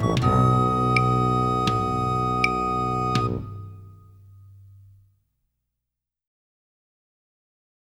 Gracias.